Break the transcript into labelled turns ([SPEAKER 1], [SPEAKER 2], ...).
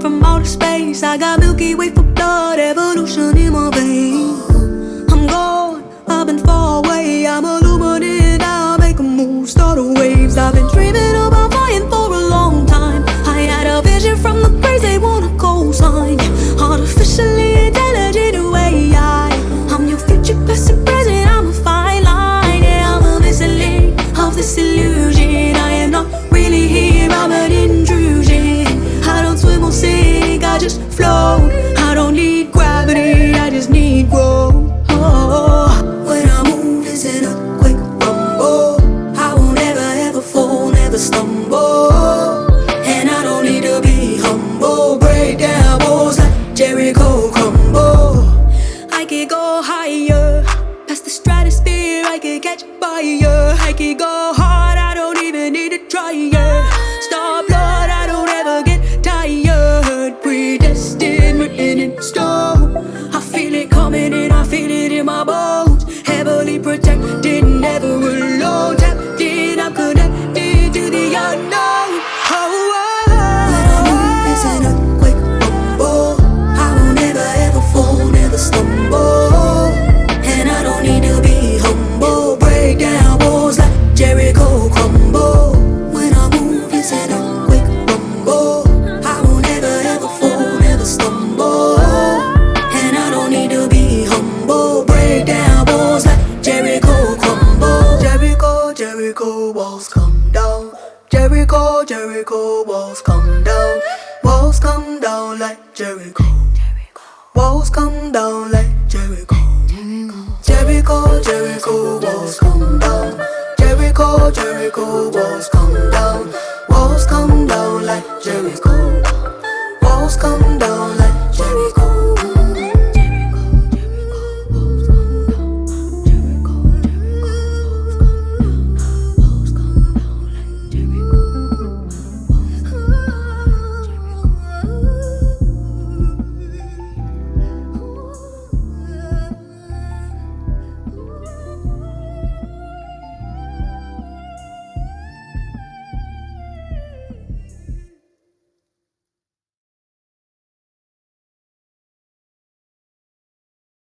[SPEAKER 1] from outer space. I got Milky Way for blood. Ever go higher. Past the stratosphere, I could catch fire. I could go hard, I don't even need to try. Yeah. Star blood, I don't ever get tired. Predestined, written in stone. I feel it coming and I feel it in my bones. Heavily protected. Jericho, Jericho, walls come down. Walls come down like Jericho. Walls come down like Jericho. Jericho, Jericho, walls come down. Jericho, Jericho, walls come down. Walls come down like Jericho. Walls come down.